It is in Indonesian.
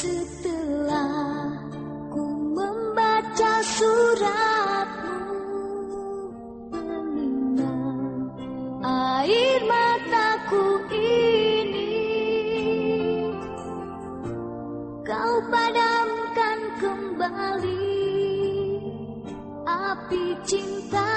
Setelah ku membaca suratmu Meninggal air mataku ini Kau padamkan kembali api cinta